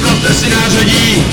pro si nářadí.